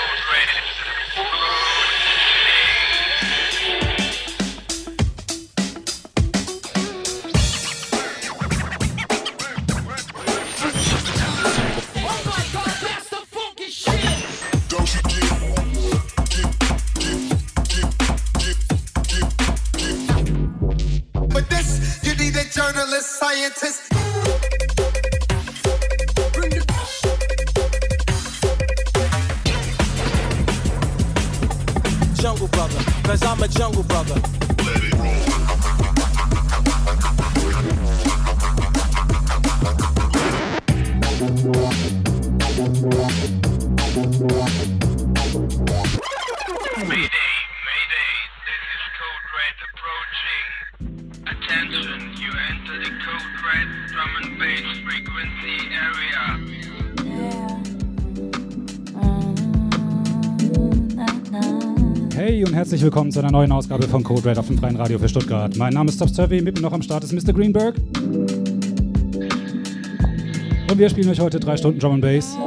Ready. Herzlich willkommen zu einer neuen Ausgabe von Code Red auf dem Freien Radio für Stuttgart. Mein Name ist Top Survey, mit mir noch am Start ist Mr. Greenberg. Und wir spielen euch heute drei Stunden Drum Bass.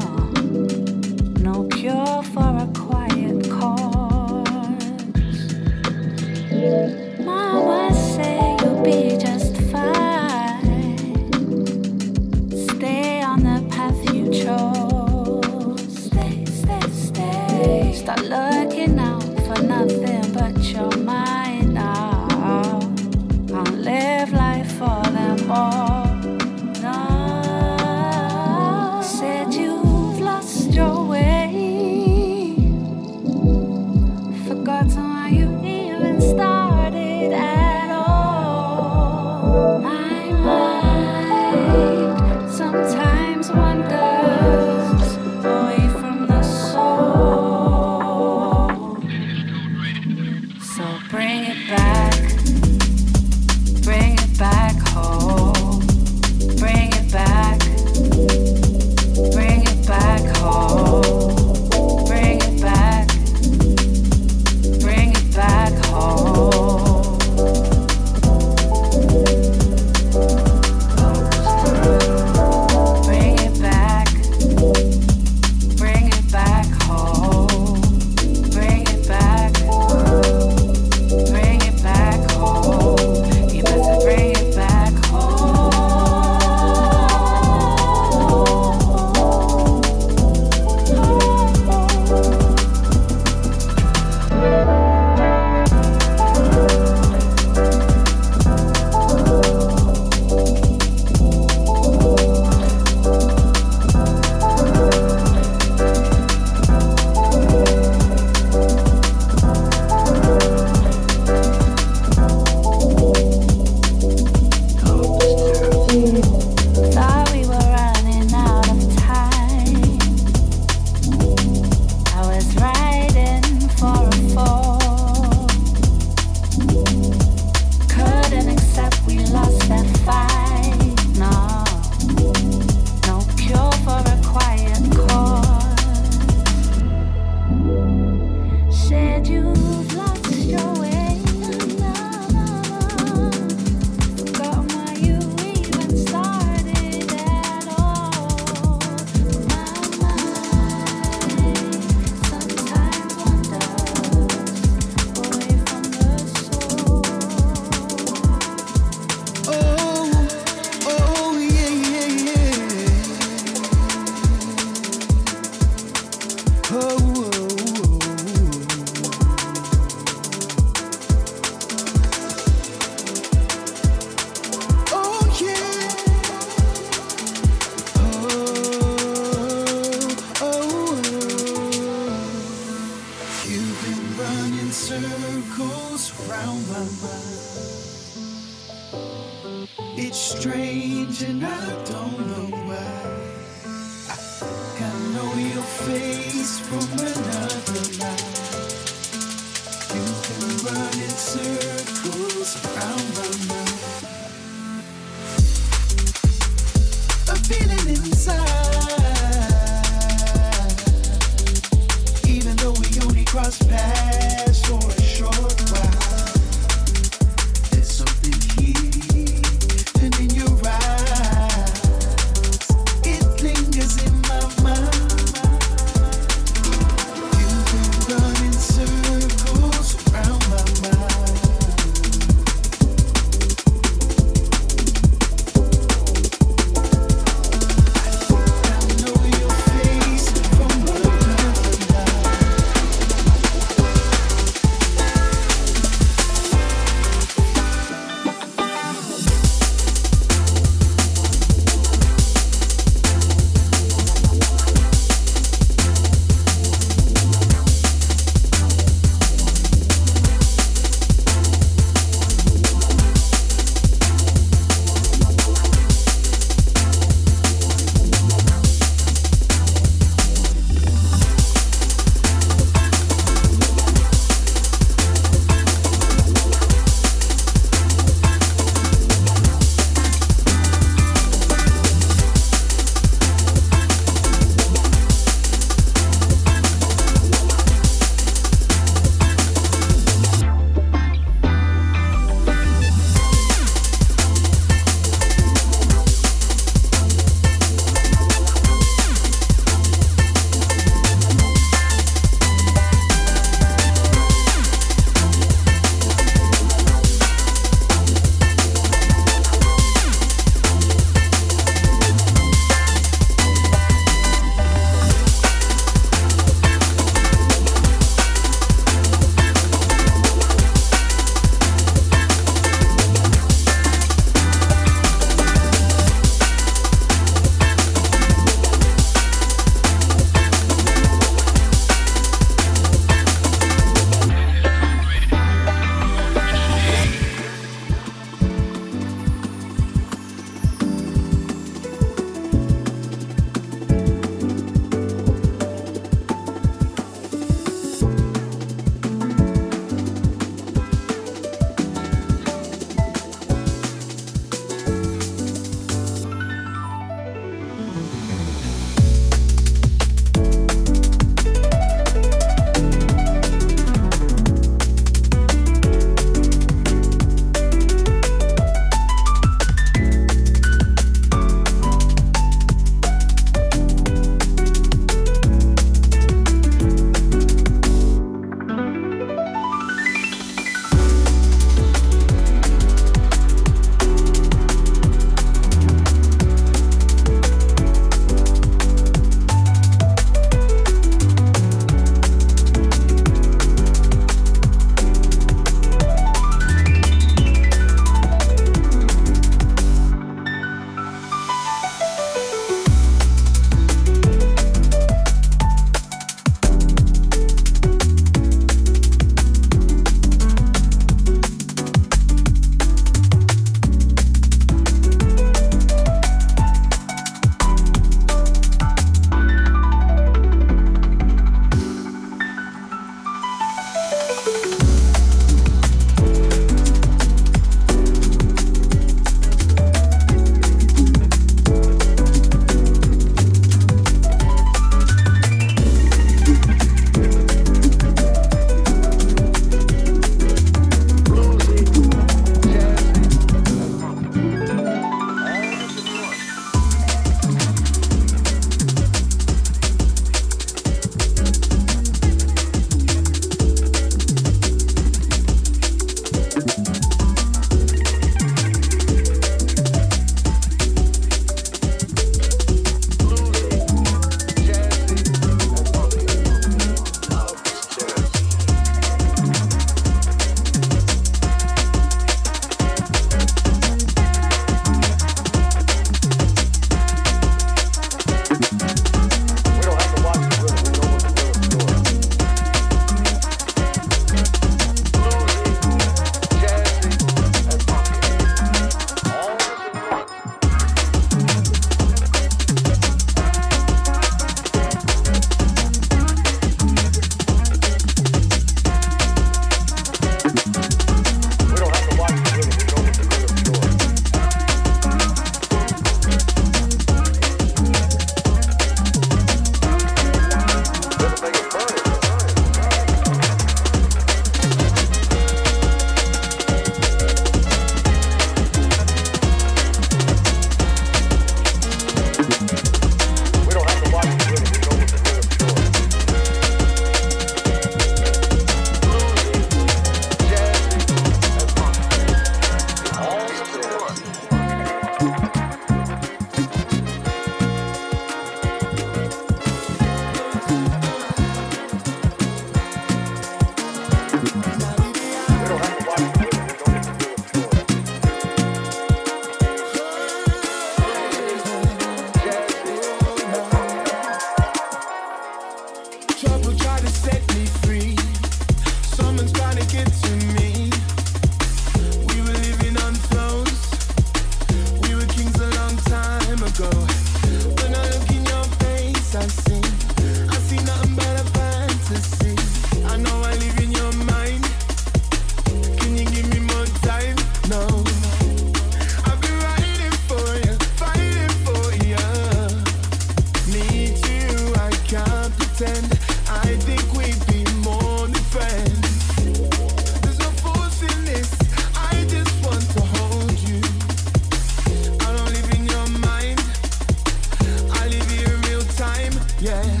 yeah.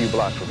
Few blocks from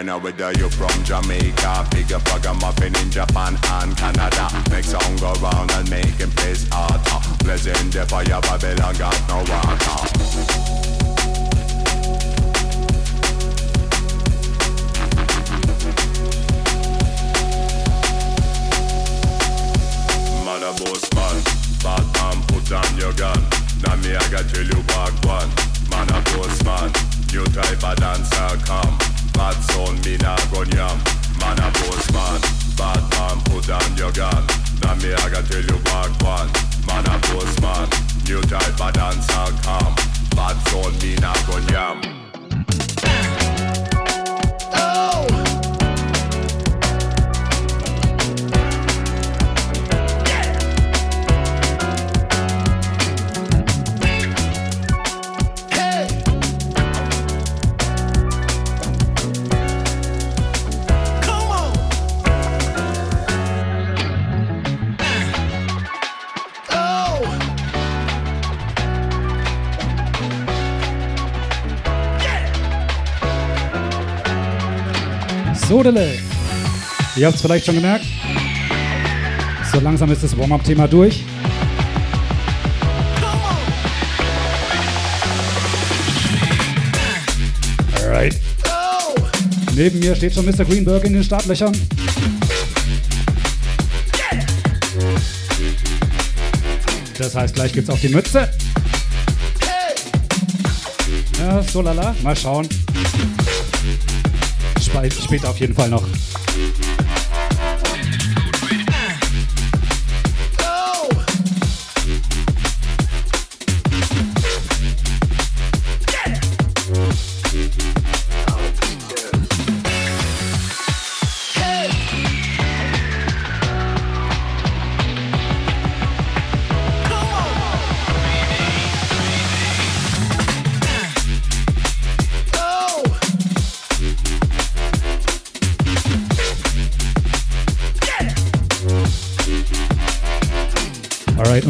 here. China, whether you're Ihr habt es vielleicht schon gemerkt. So langsam ist das Warm-up-Thema durch. Alright. Neben mir steht schon Mr. Greenberg in den Startlöchern. Das heißt, gleich gibt's auch die Mütze. Ja, so lala. Mal schauen. Später auf jeden Fall noch.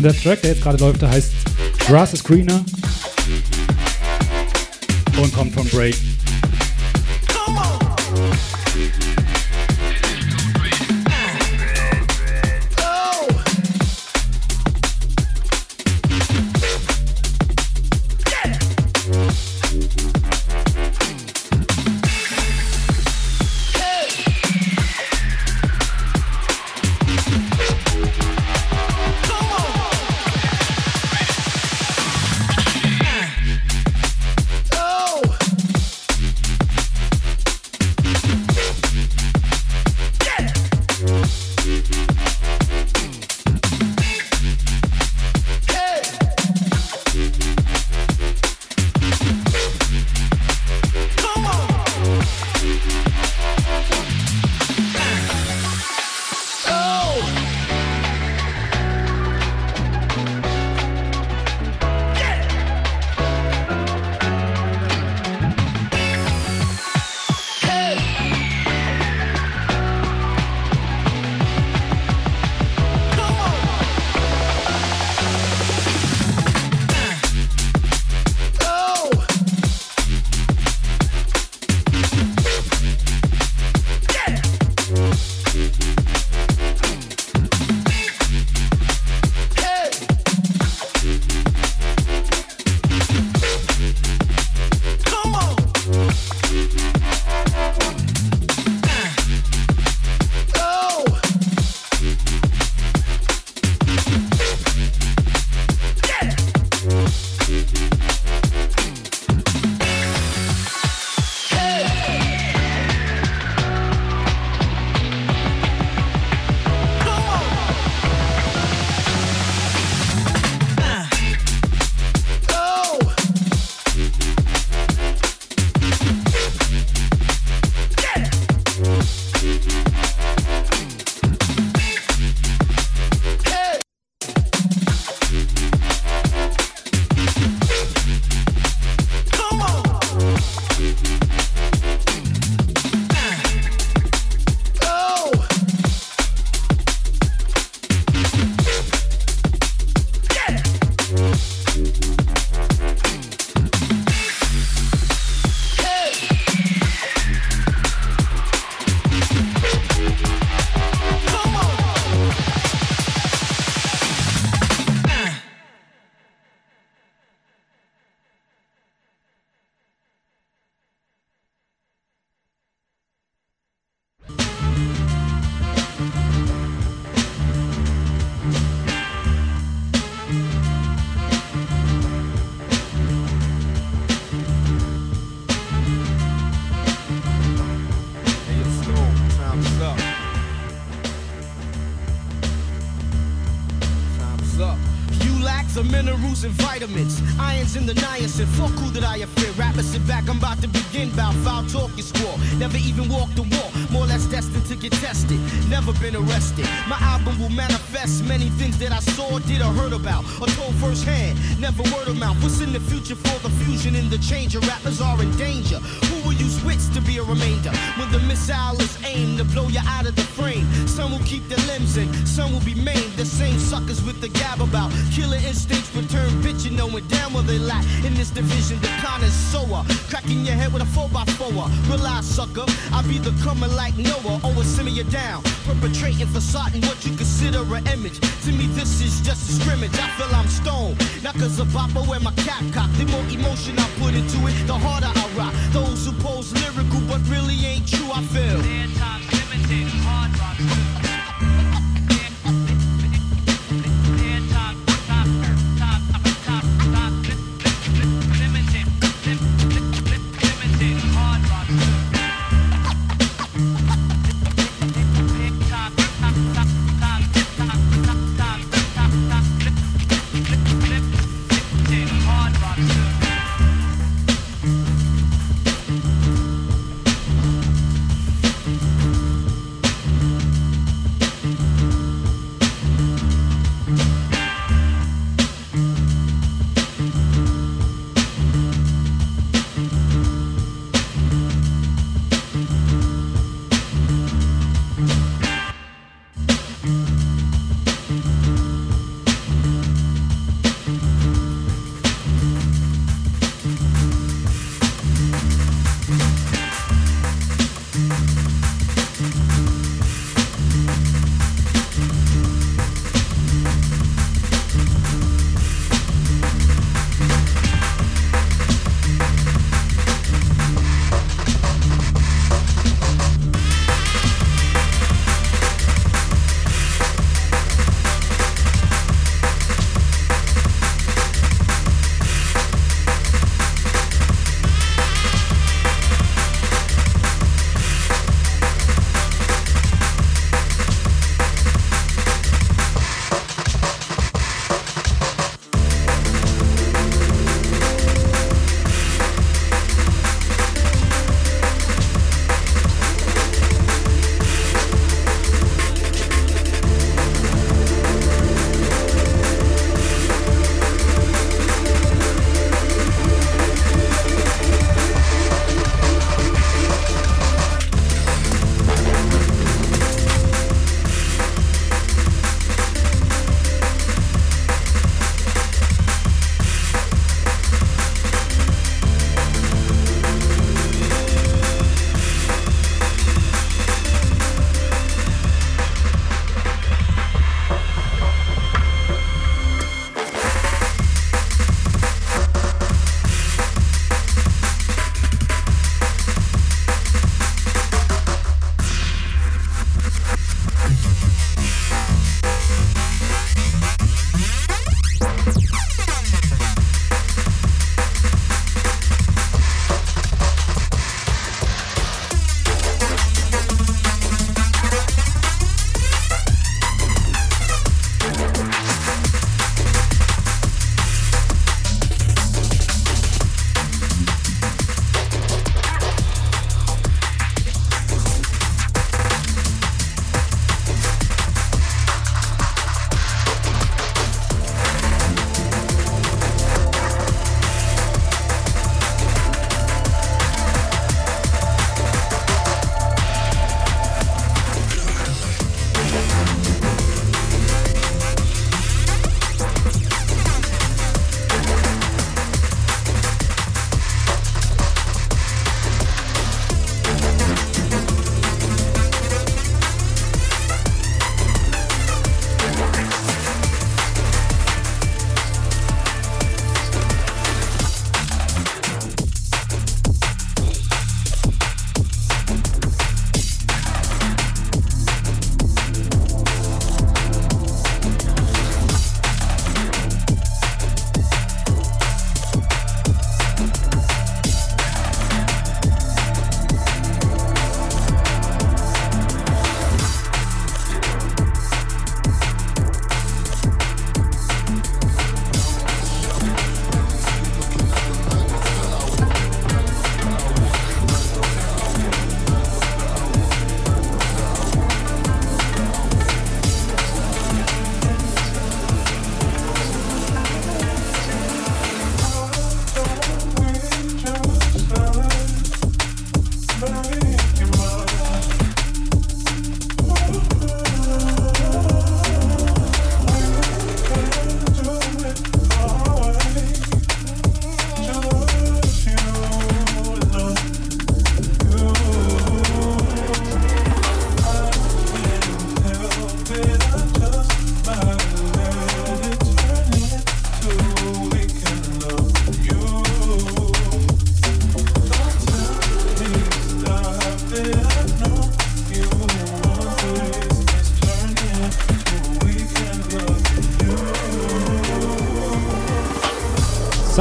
Und der Track, der jetzt gerade läuft, der heißt Grass is Greener und kommt von Break.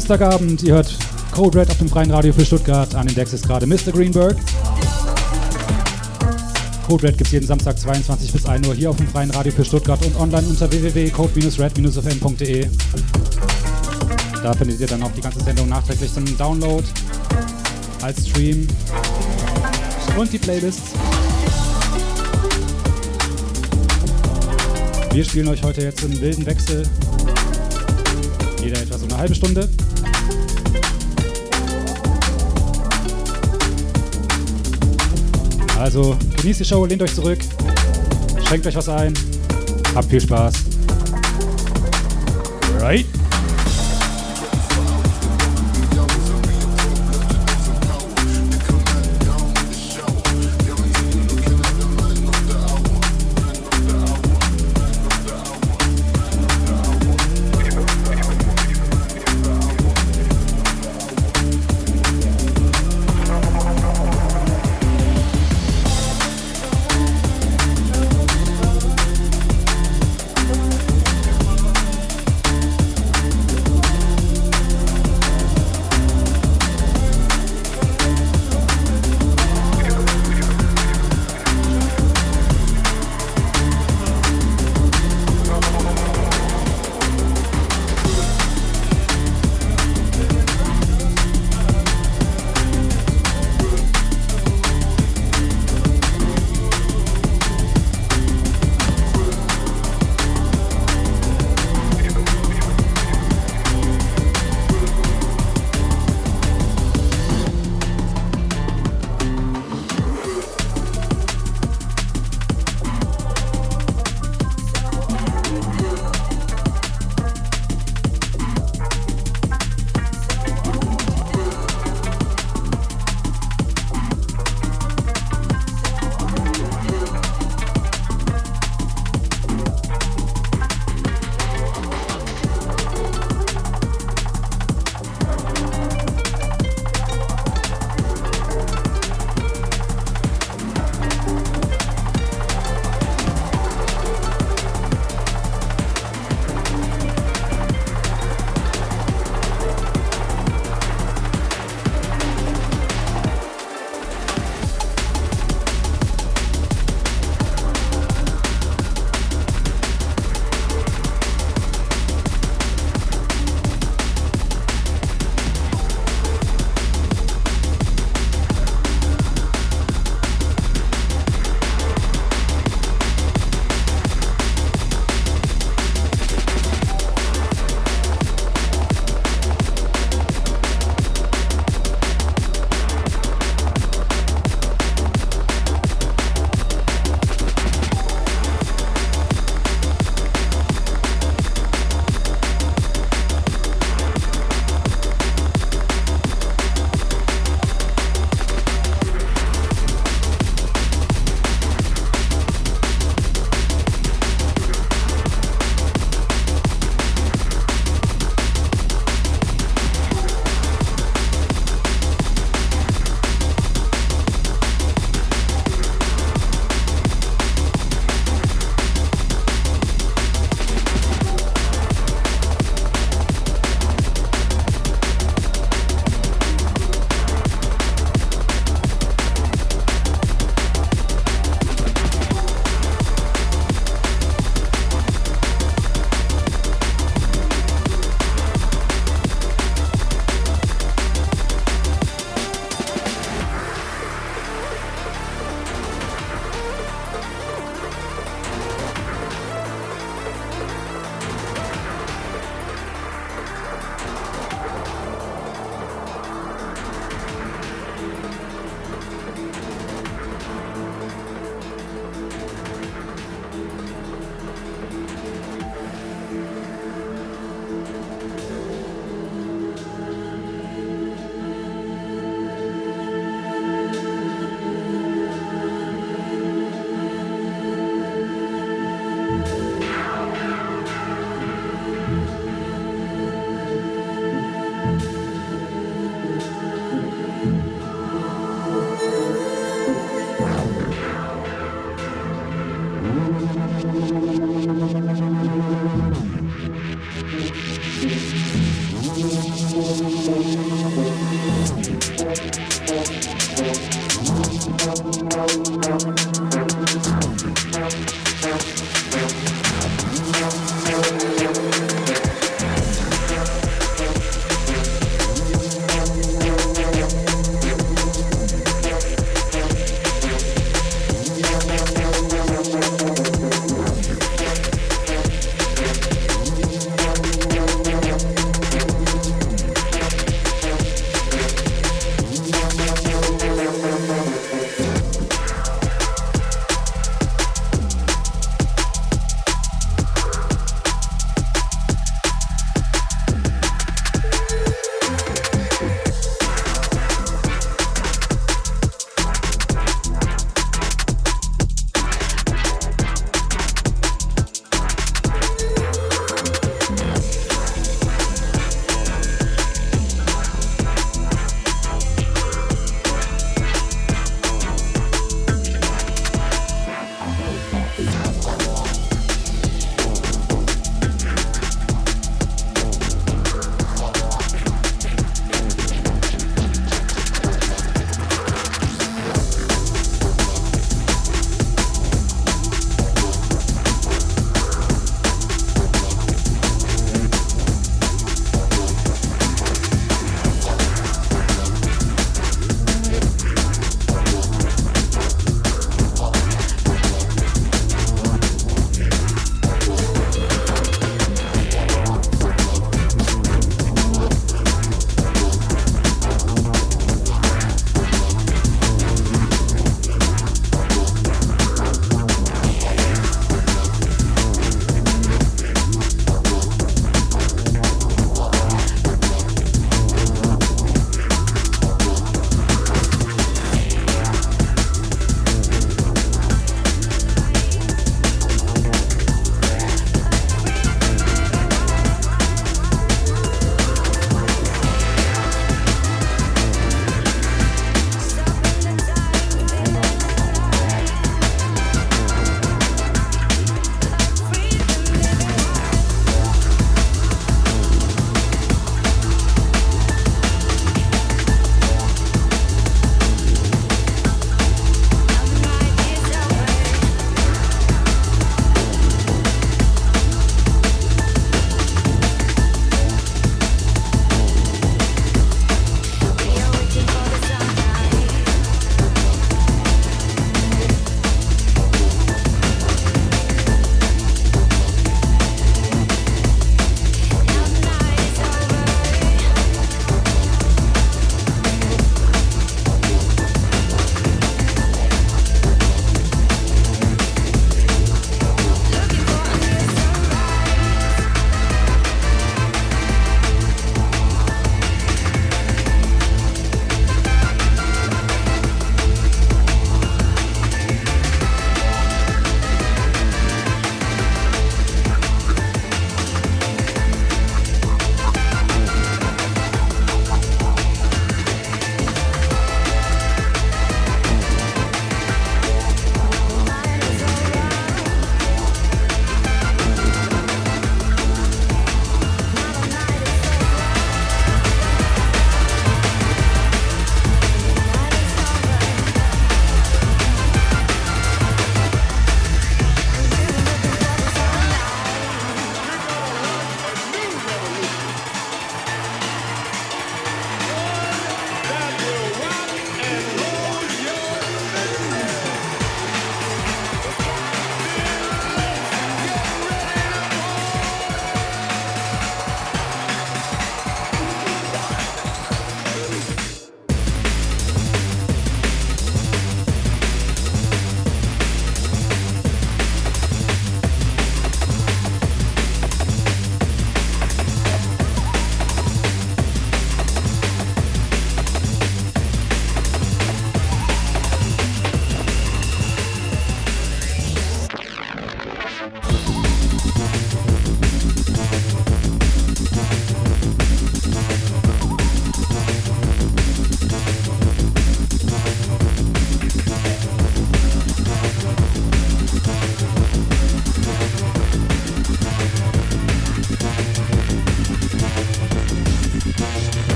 Samstagabend, ihr hört Code Red auf dem freien Radio für Stuttgart. An den Decks ist gerade Mr. Greenberg. Code Red gibt es jeden Samstag 22 bis 1 Uhr hier auf dem freien Radio für Stuttgart und online unter www.code-red-fm.de. Da findet ihr dann auch die ganze Sendung nachträglich zum Download als Stream und die Playlists. Wir spielen euch heute jetzt im wilden Wechsel. Jeder etwa so eine halbe Stunde. Also genießt die Show, lehnt euch zurück, schenkt euch was ein, habt viel Spaß.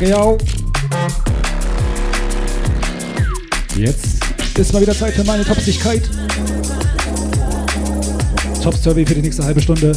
Jaggeau. Jetzt ist mal wieder Zeit für meine Topsigkeit. Top Survey für die nächste halbe Stunde.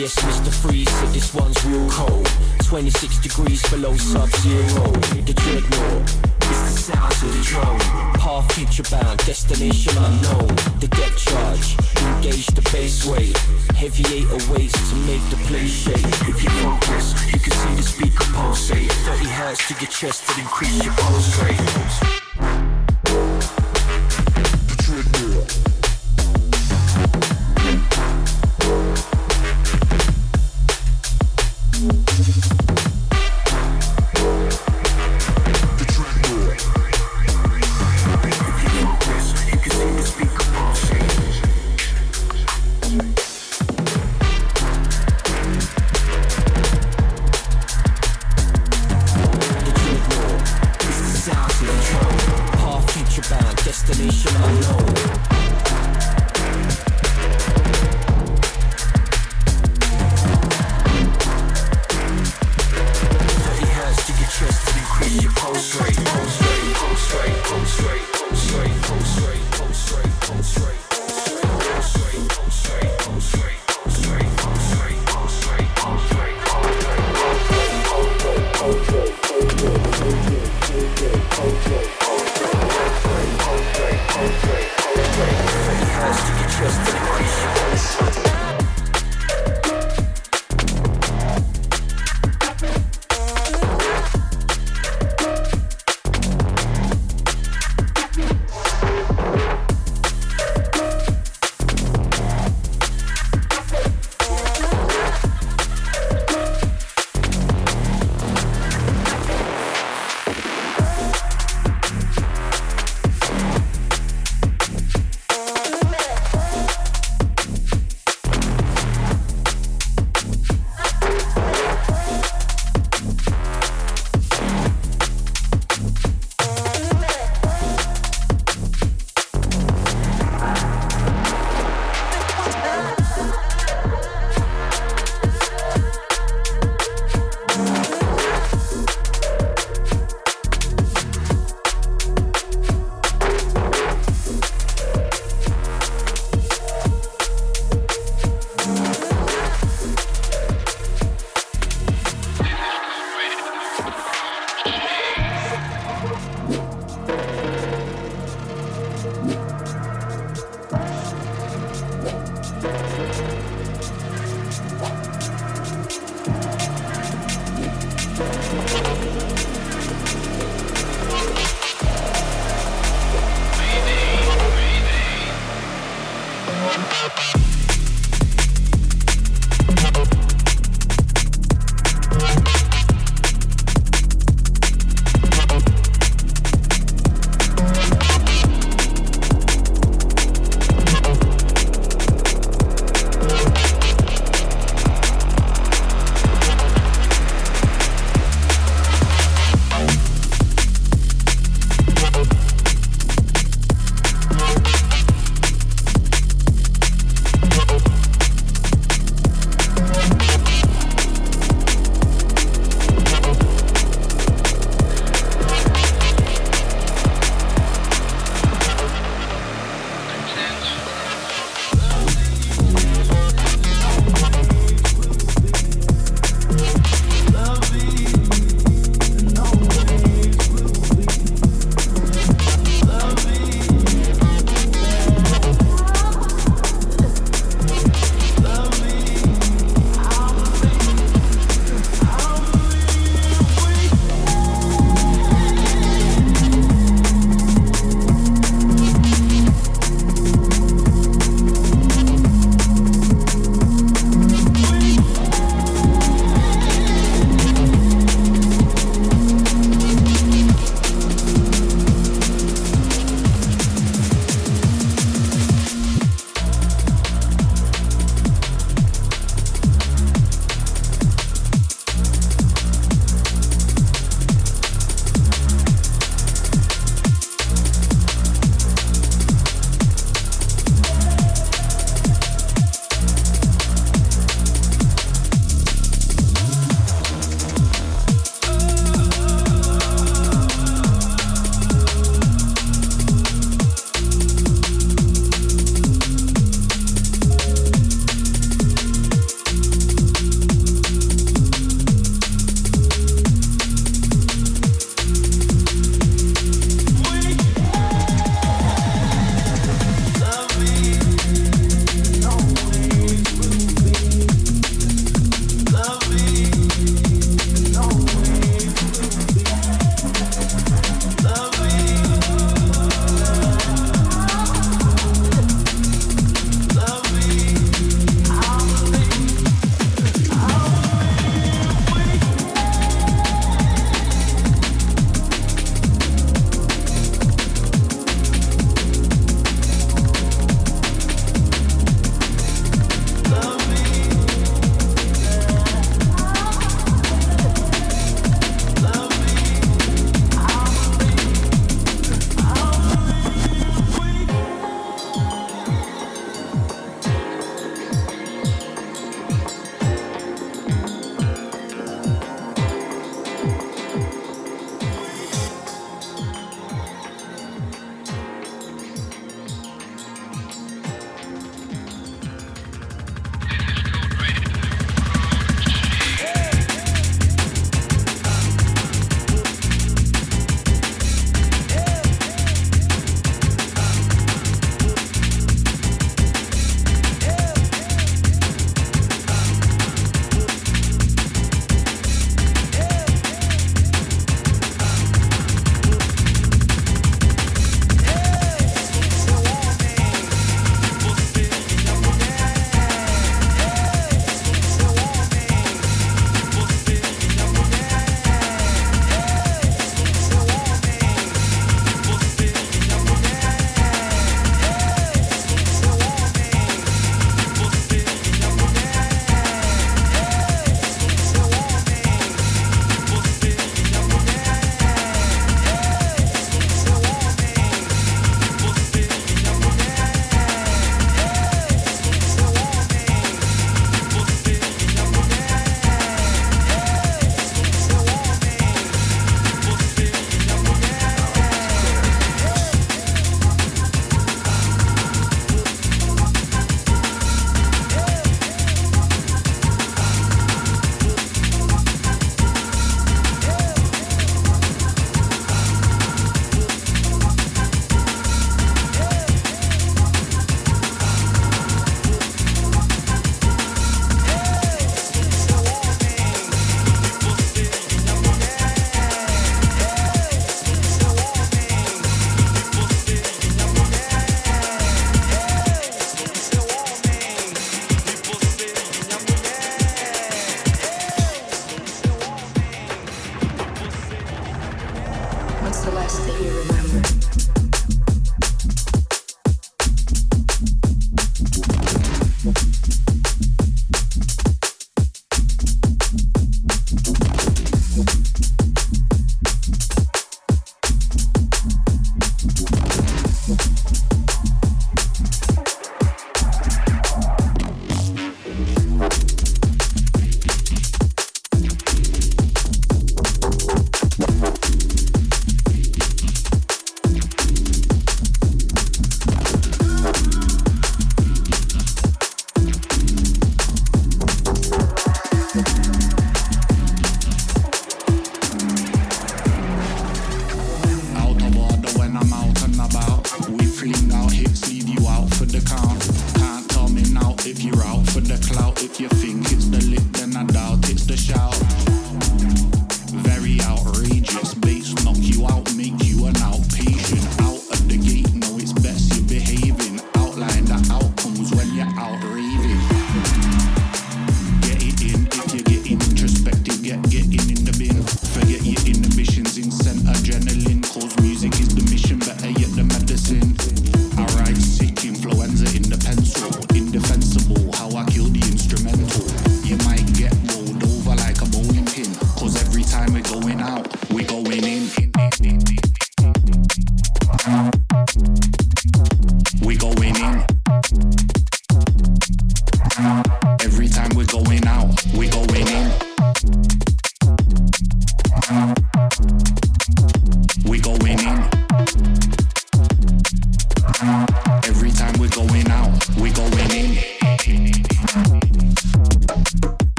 yes mr freeze but this one's real cold. 26 degrees below sub-zero. The dreadnought is the sound of the drone. Half future bound destination unknown. The debt charge engage the base weight. Heavy eight awaits to make the place shake. If you focus you can see the speaker pulsate. 30 hertz to your chest that increase your pulse rate.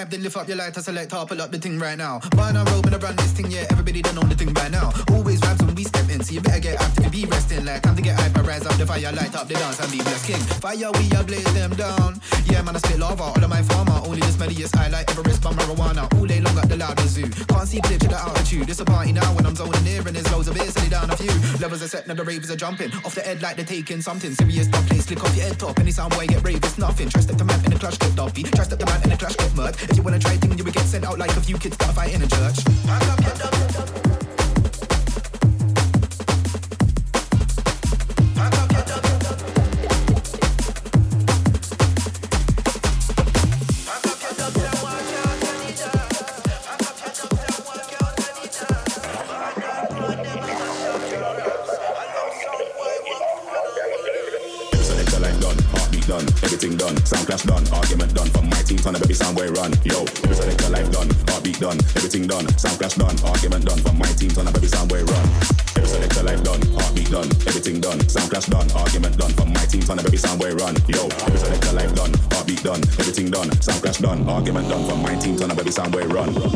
vibe then lift up your light to select top pull up the thing right now. Why not rope and around this thing yeah everybody done know the thing by now. Always vibes when we step in so you better get active and be resting like time to get hyper rise up the fire light up the dance and be blessed king. Fire we are blaze them down. Yeah, man, I spit lava, all of my farmer. Only the smelliest I like Everest by marijuana. All day long at the loudest zoo. Can't see clear to the altitude. It's a party now when I'm zoning near and there's loads of beer, silly down a few. Levels are set, now the ravers are jumping. Off the head like they're taking something serious. Top place, click off your head top. Any sound boy get brave, it's nothing. Try step the man in the clutch, get dumpy. Try step the man in the clash, get murked. If you wanna try thing, you will get sent out like a few kids that fight in a church. Selector done, sound clash done, argument done. From my team, turn up every sound way run. Every selector life done, heartbeat done, everything done, sound clash done, argument done. From my team, turn up every sound way run. Yo, every selector life done, heartbeat done, everything done, sound clash done, argument done. From my team, turn up every sound way run. Selector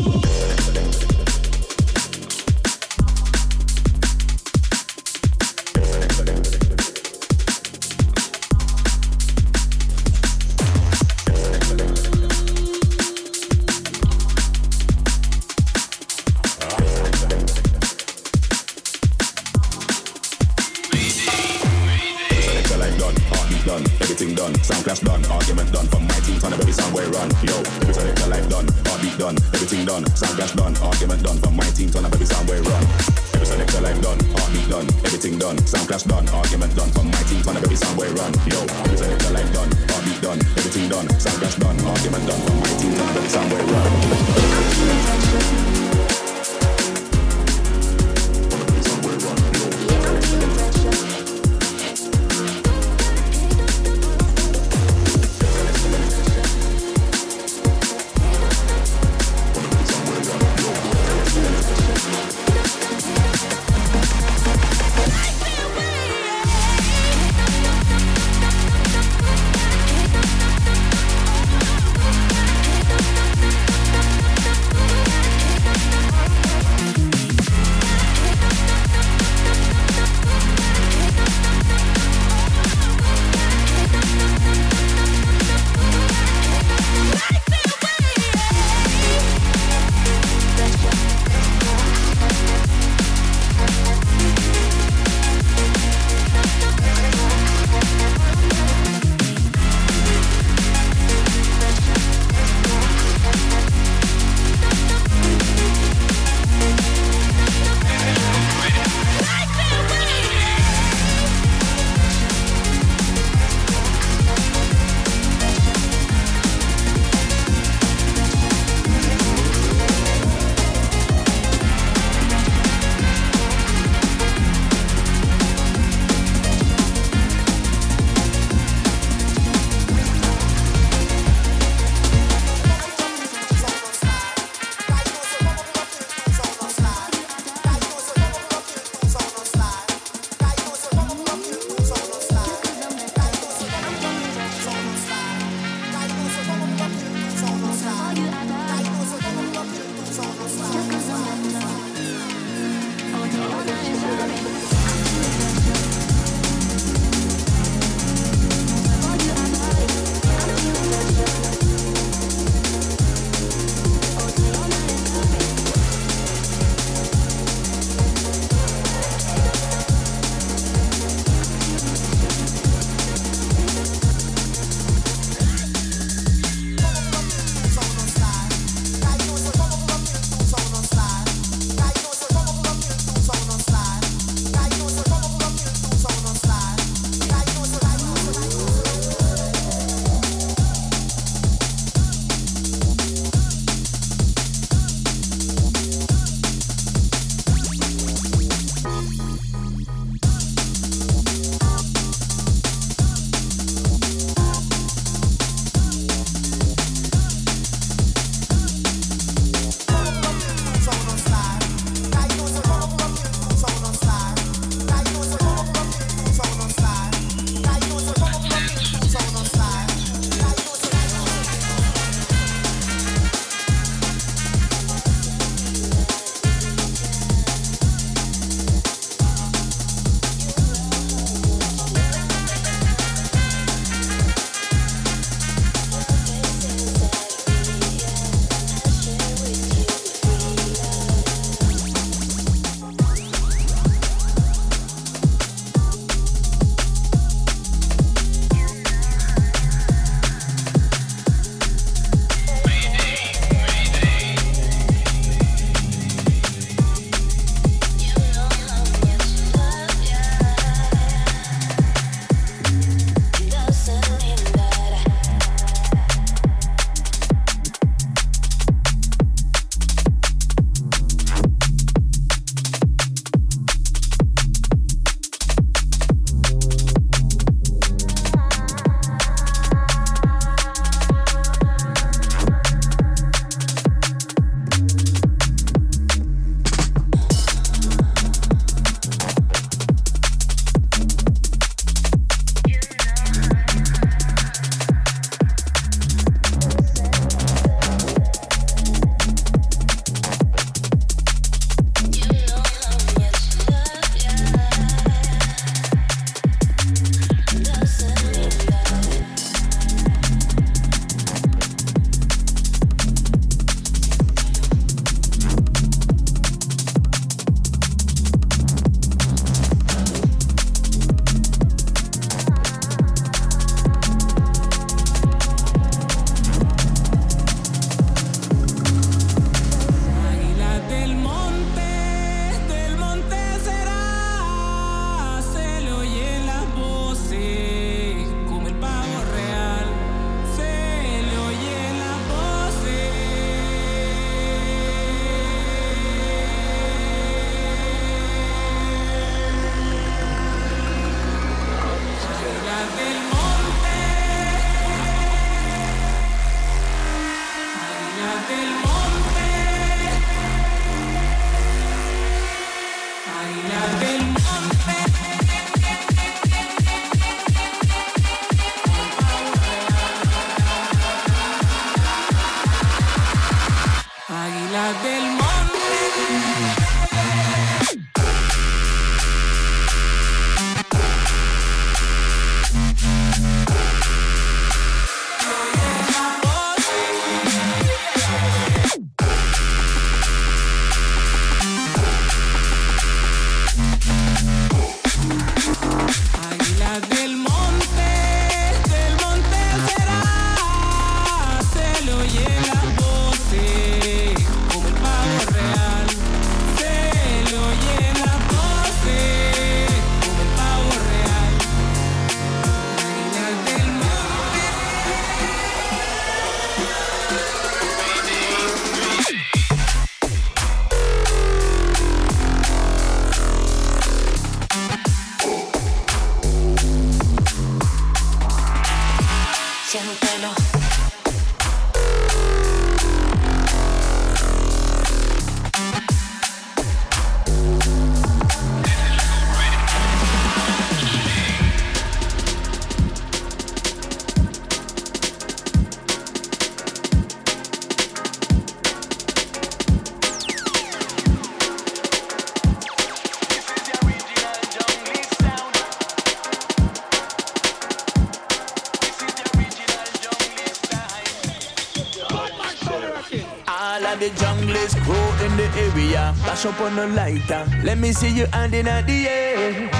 Flash up on the lighter. Let me see you handing at the air.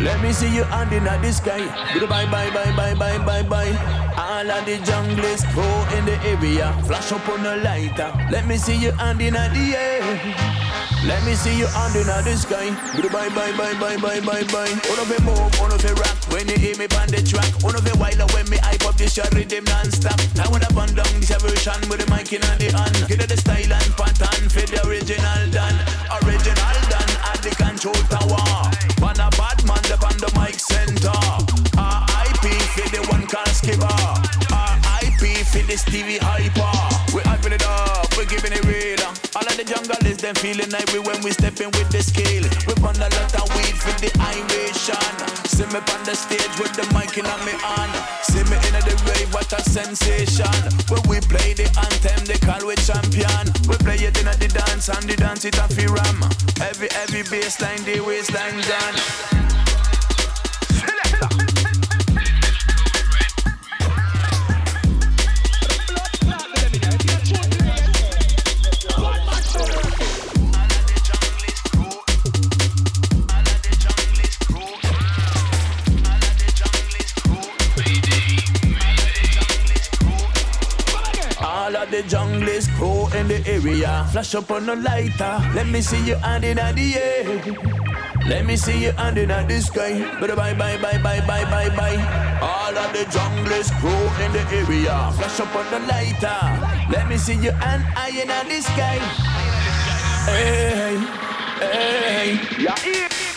Let me see you handing at the sky. Bye bye bye bye bye bye bye. All of the junglers grow in the area. Flash up on the lighter. Let me see you handing at the air. Let me see you at the sky. Bye bye bye bye bye bye bye. One of you move, one of you rap. When you hear me on the track, one of wild out when me hype up this your rhythm non-stop. Now when I bun down this version with the mic in the hand. Get the style and pattern for the original done. Original done at the control tower. Man a bad man up on the mic center. R.I.P. for the one called Skipper. R.I.P. for the Stevie Hyper. we're hyping it up, we're giving it real. All of the jungle is them feeling we when we stepping with the scale. We burn a lot of weed for the iration. See me on the stage with the mic in on me on. See me in the rave, what a sensation. When we play the anthem, they call we champion. We play it in the dance and the dance it a fi ram. Every every bassline, the waistline done. Flash up on the lighter. Let me see you handing at the air. Let me see you handing at the sky. Bye bye bye bye bye bye bye bye. All of the junglers grow in the area. Flash up on the lighter. Let me see you hand iron at the sky. Hey, hey, yeah.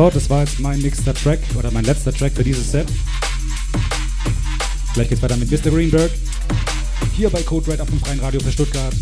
So, das war jetzt mein nächster Track oder mein letzter Track für dieses Set. Gleich geht's weiter mit Mr. Greenberg. Hier bei Code Red auf dem freien Radio für Stuttgart.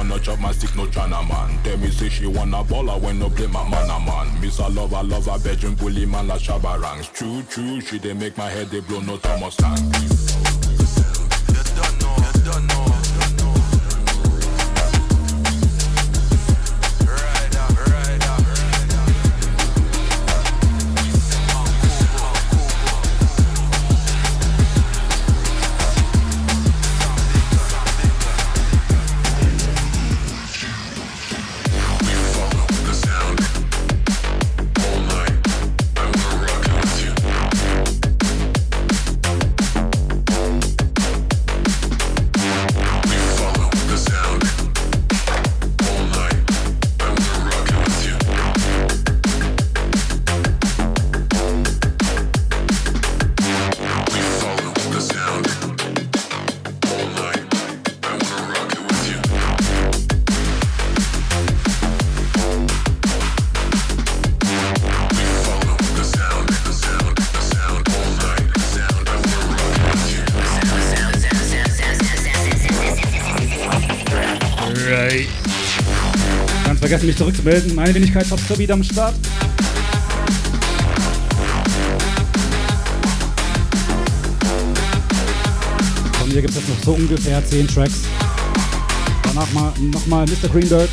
wanna chop my stick no China man. Tell me say she wanna baller when no play my man a man. Miss I love I love her bedroom bully man la shabarang true true she they make my head they blow no Thomas tank zurückzumelden. Meine Wenigkeit hat so wieder am Start. Von mir gibt es noch so ungefähr 10 Tracks. Danach mal nochmal Mr. Greenberg.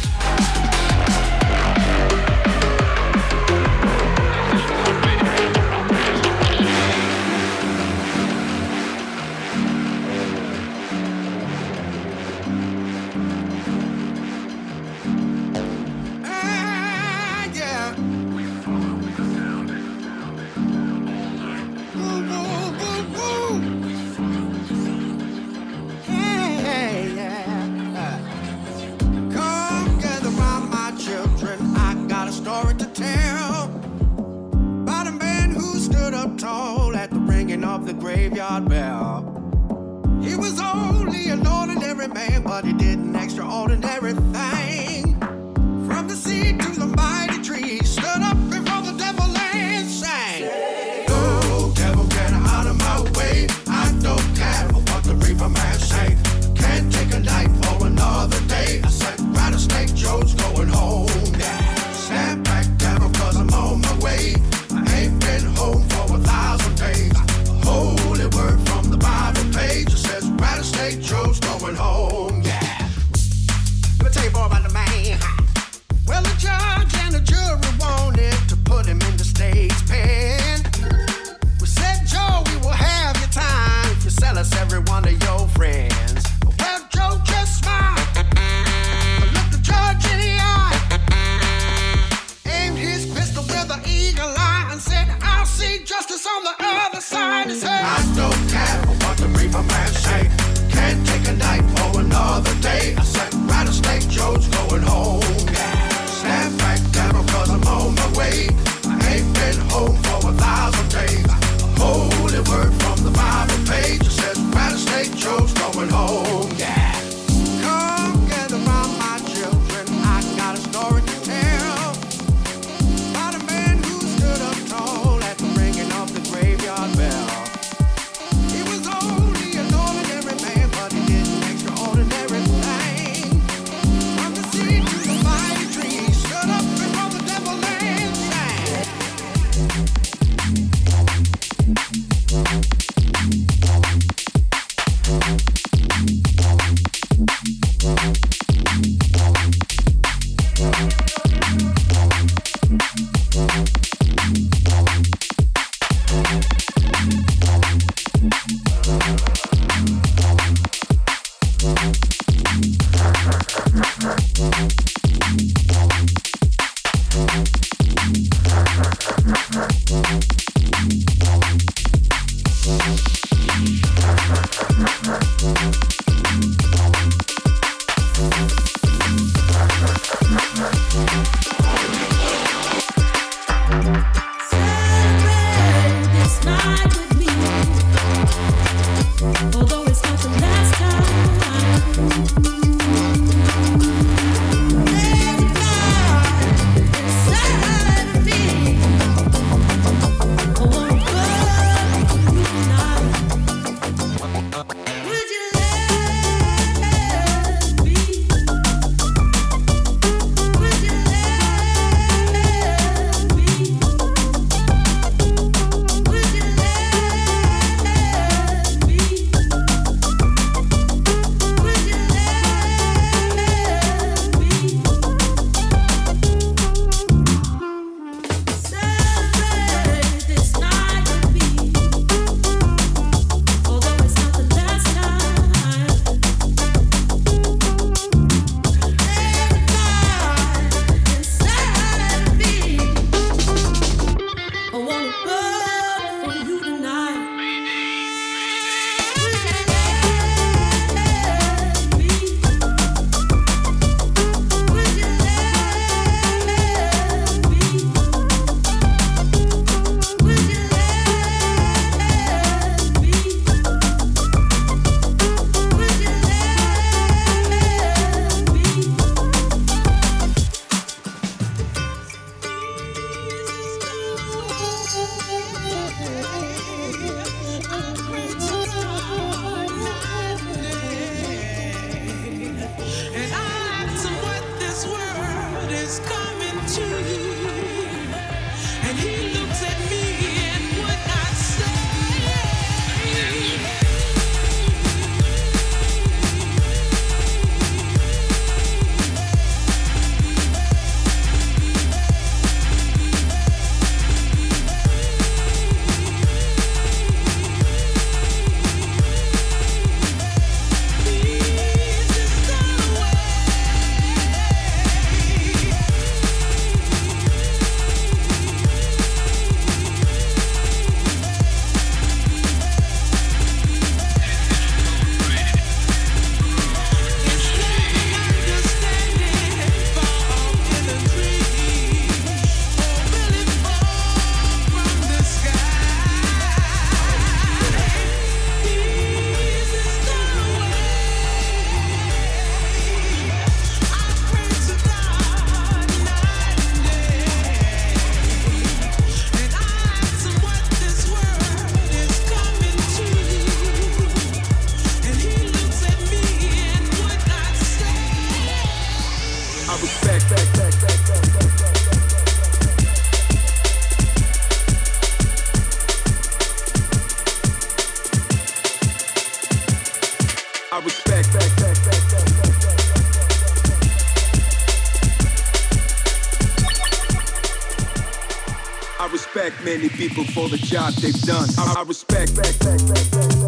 many people for the job they've done. I, I respect back back back back back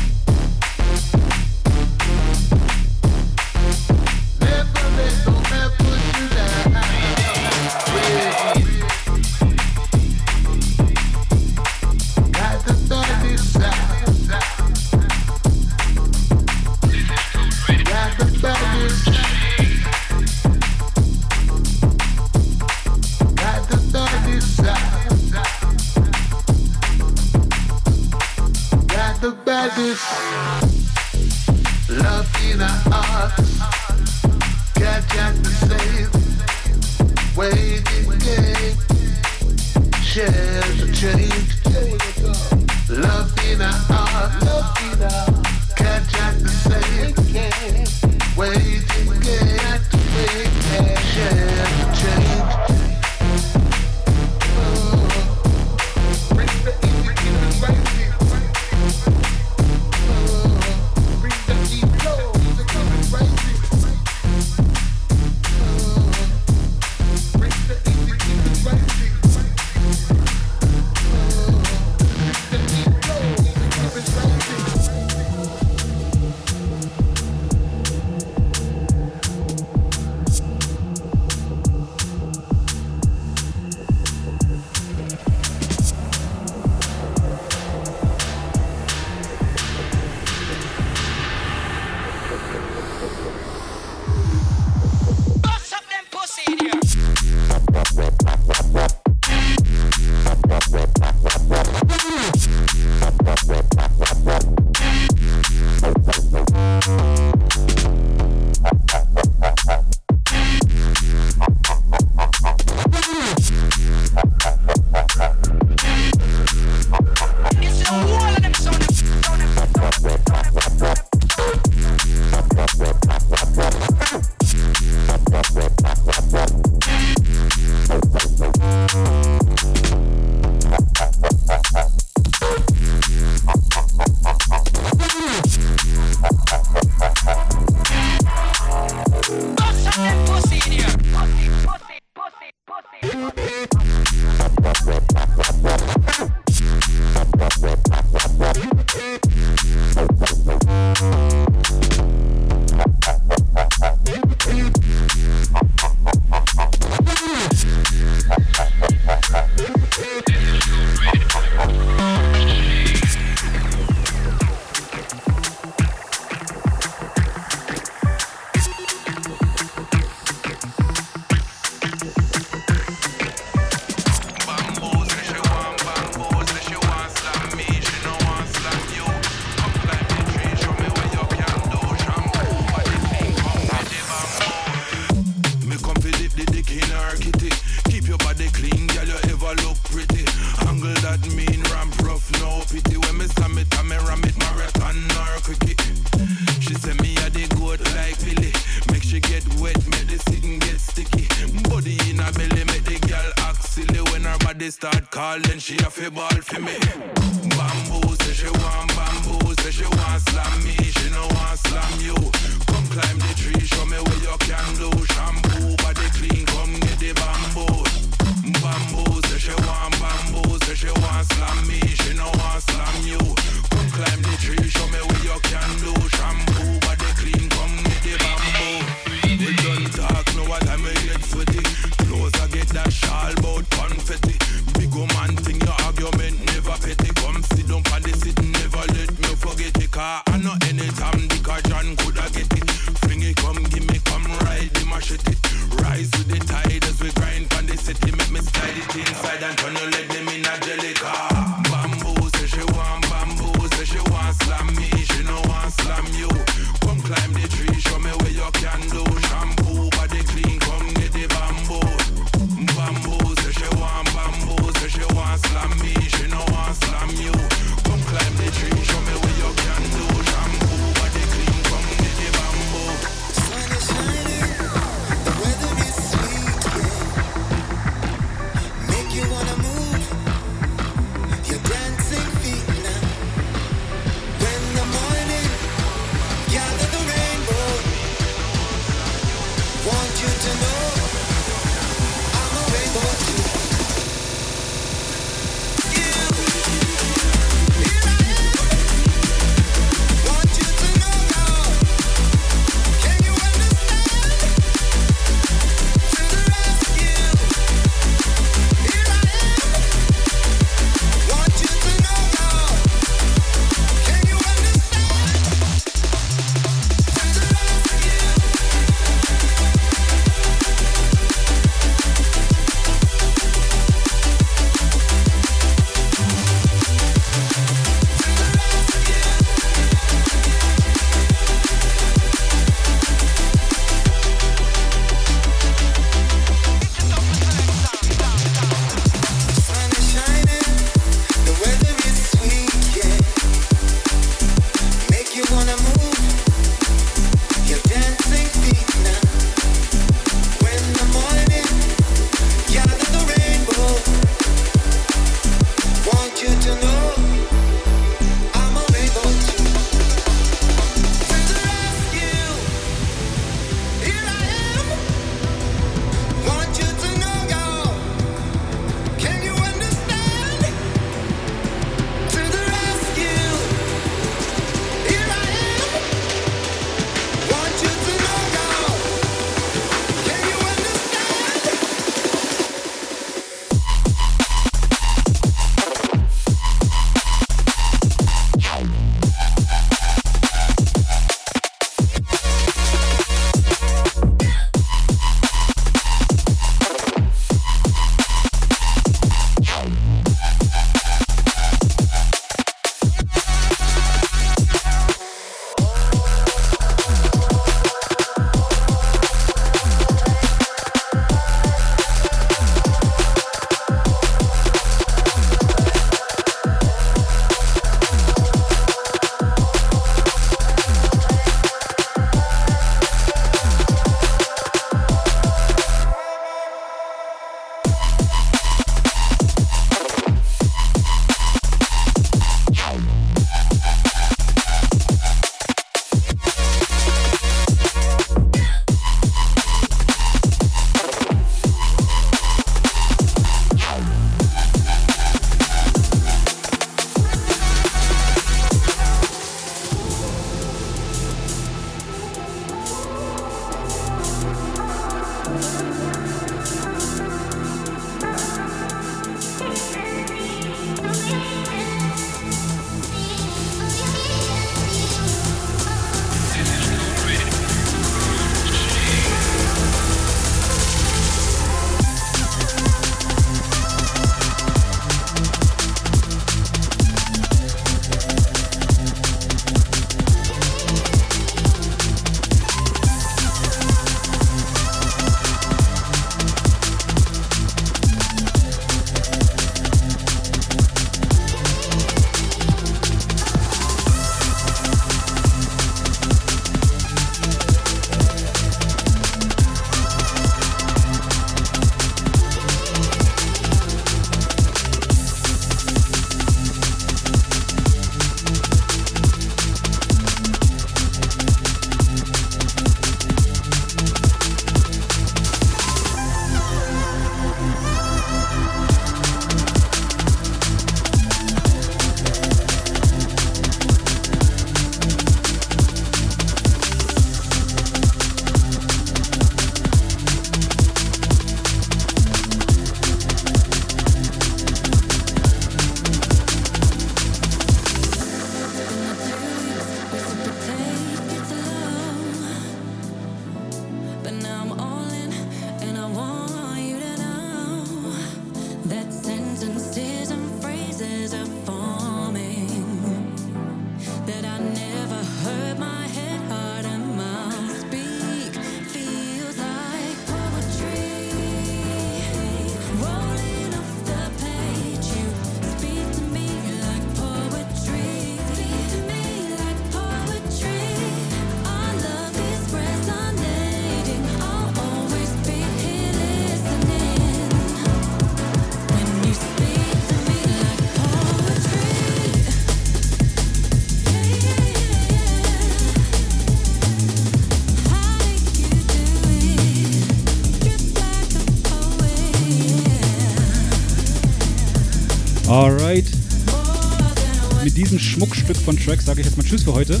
Schmuckstück von Track sage ich jetzt mal Tschüss für heute.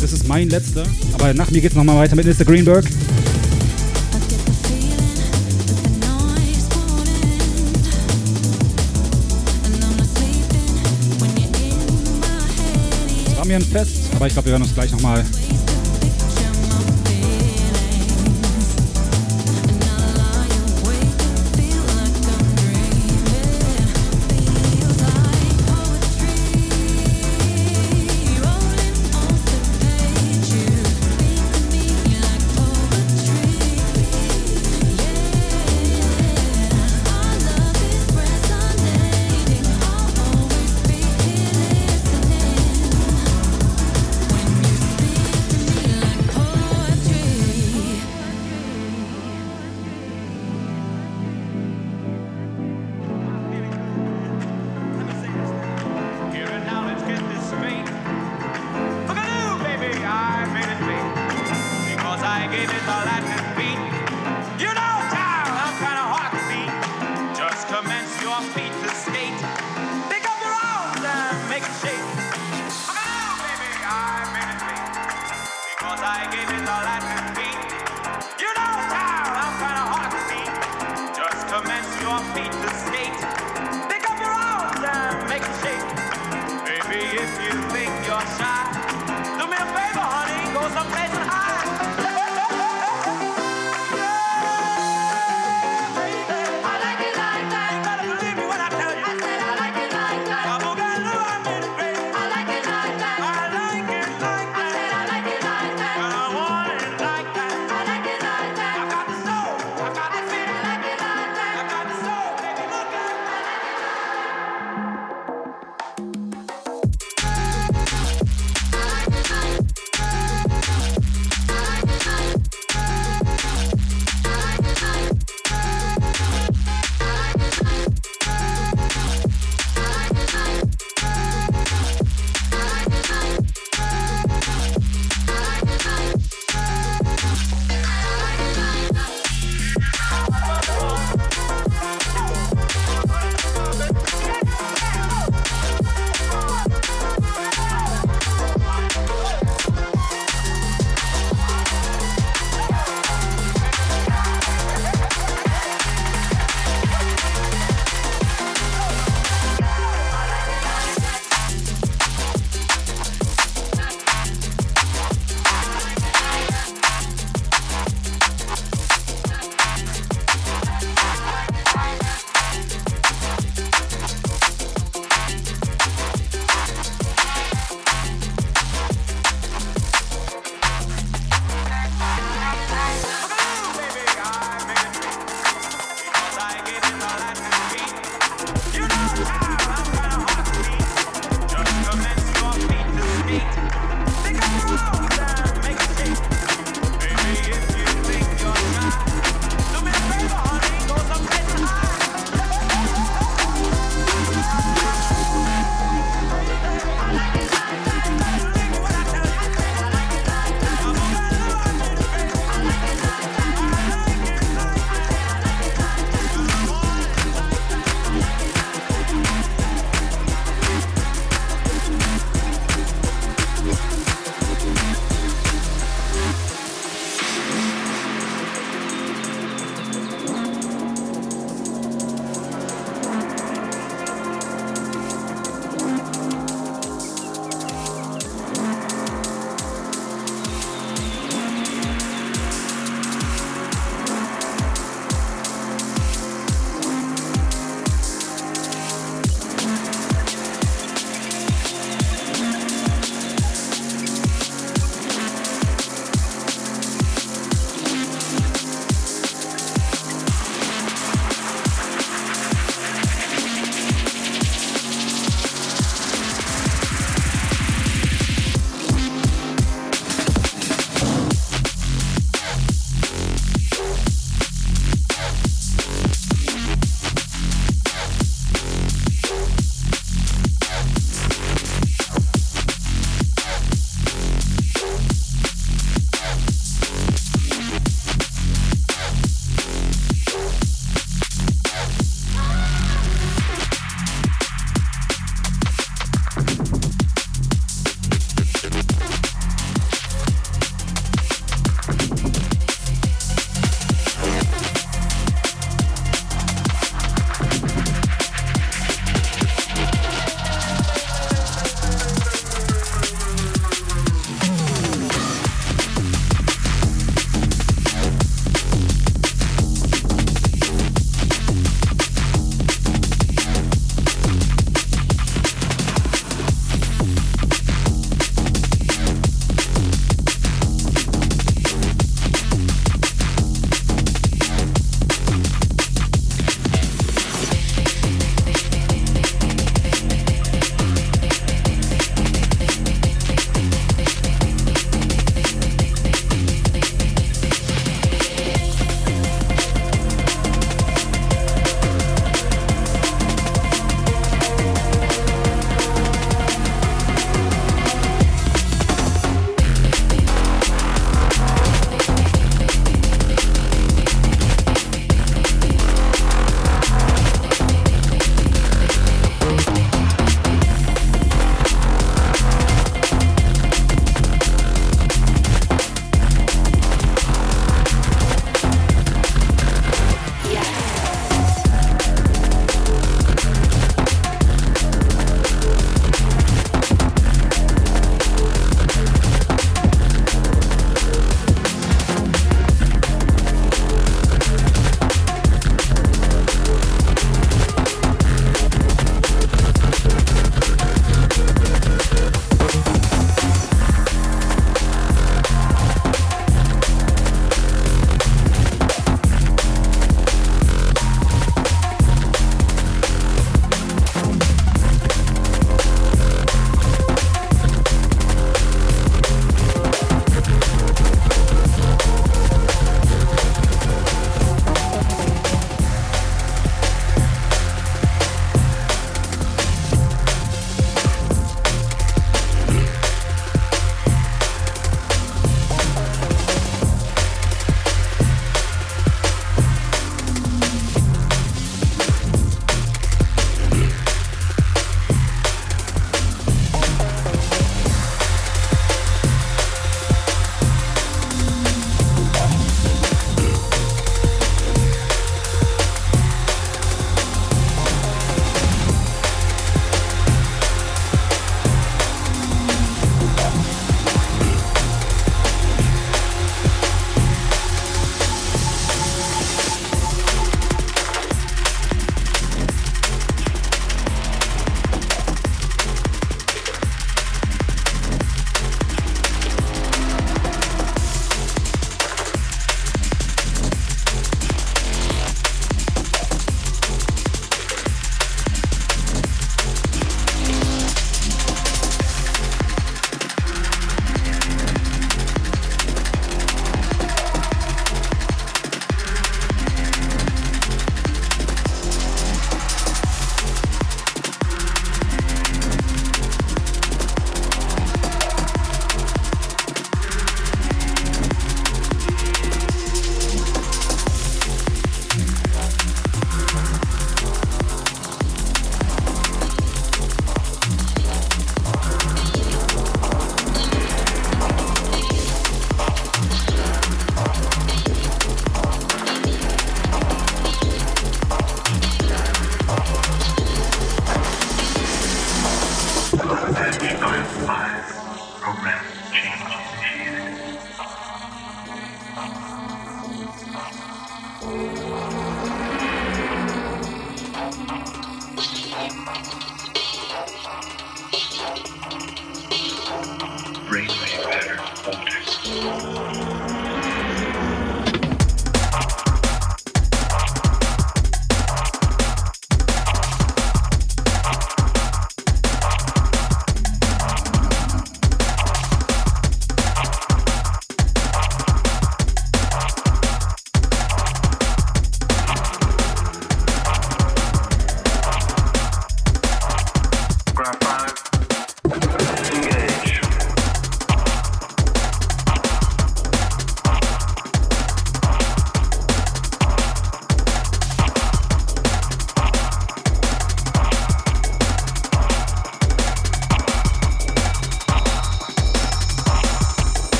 Das ist mein letzter, aber nach mir geht geht's nochmal weiter mit Mr. Greenberg. Das war mir ein Fest, aber ich glaube, wir werden uns gleich nochmal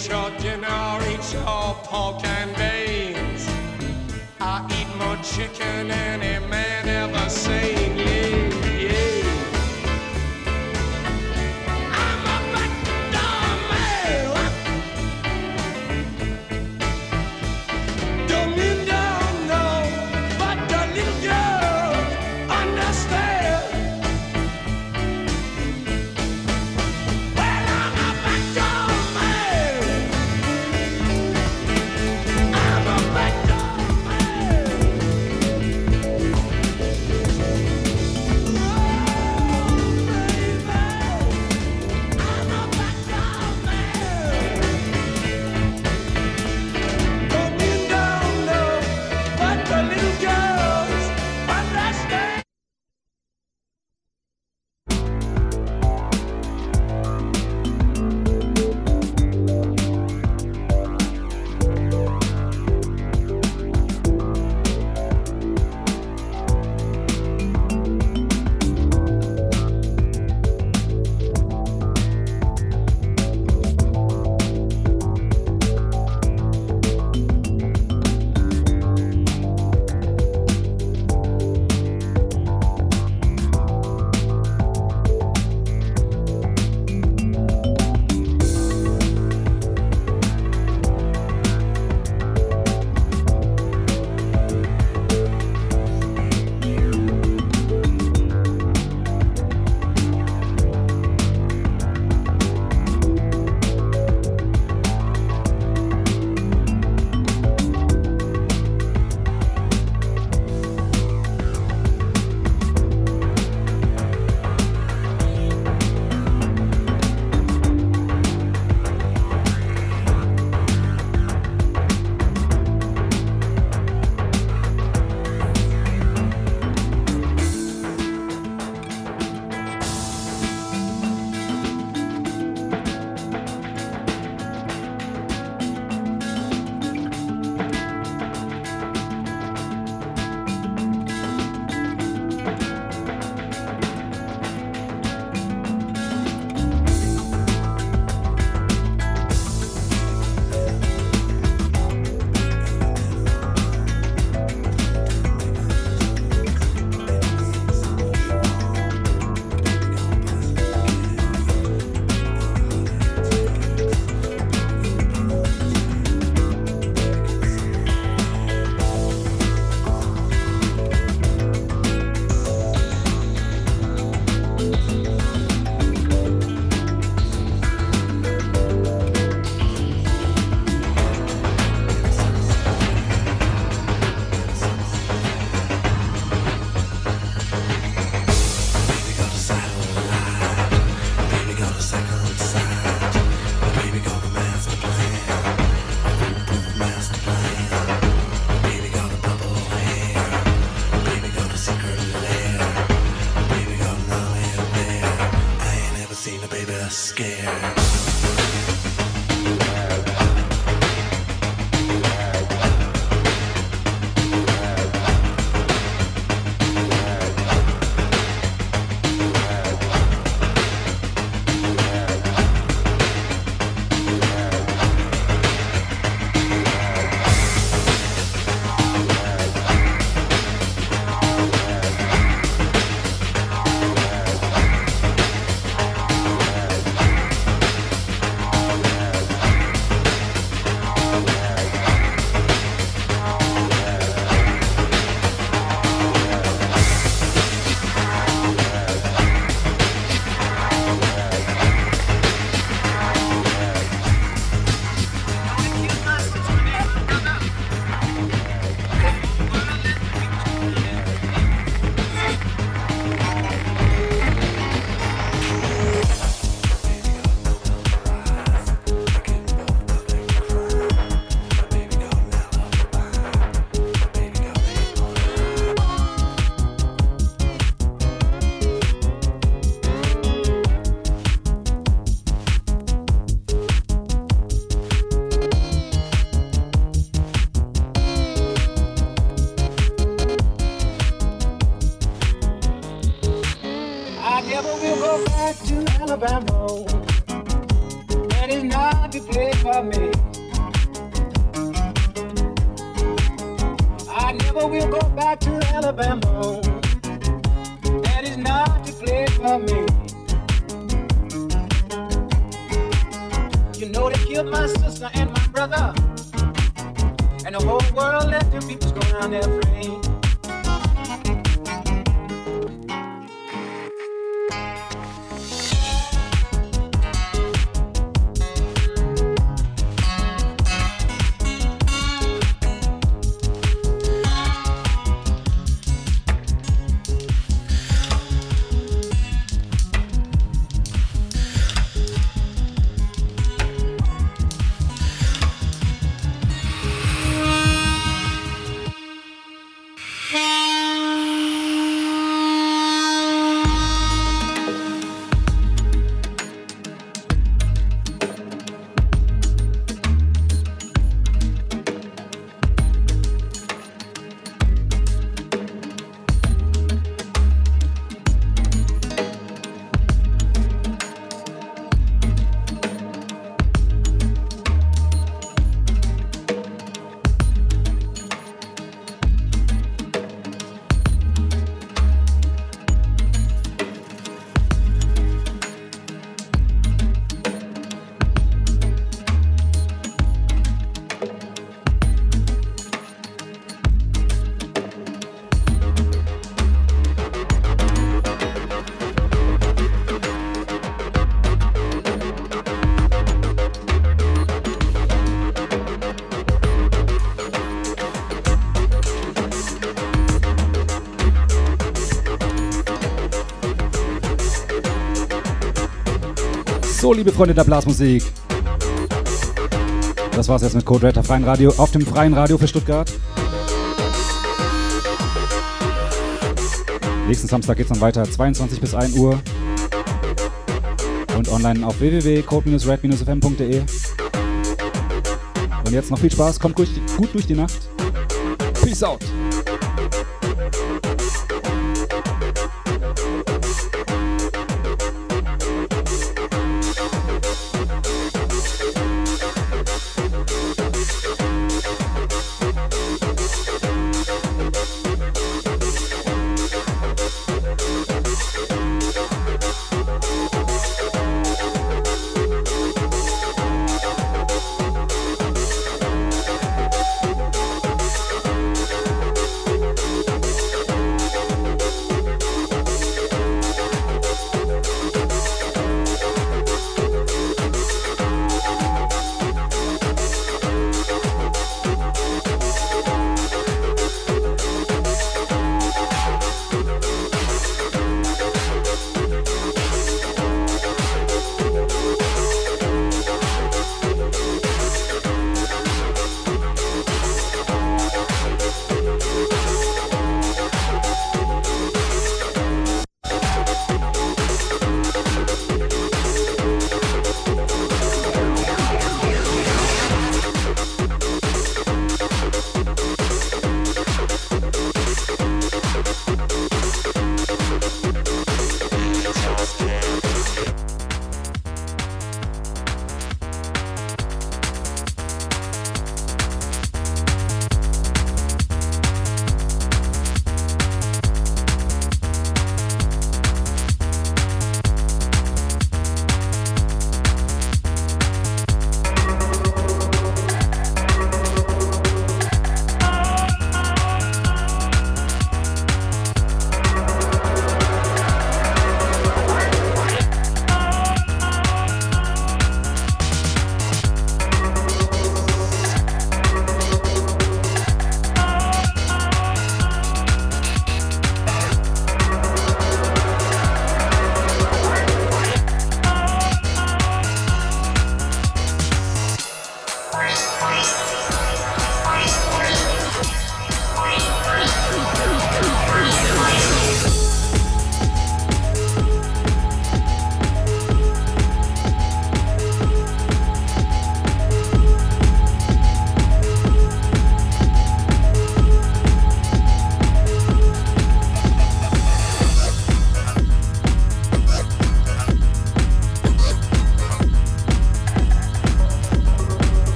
shot in each pork and beans. I eat more chicken and a man. Liebe Freunde der Blasmusik. Das war's jetzt mit Code Red auf freien Radio, auf dem freien Radio für Stuttgart. Nächsten Samstag geht's dann weiter, 22 bis 1 Uhr. Und online auf www.code-red-fm.de. Und jetzt noch viel Spaß, kommt gut, gut durch die Nacht. Peace out.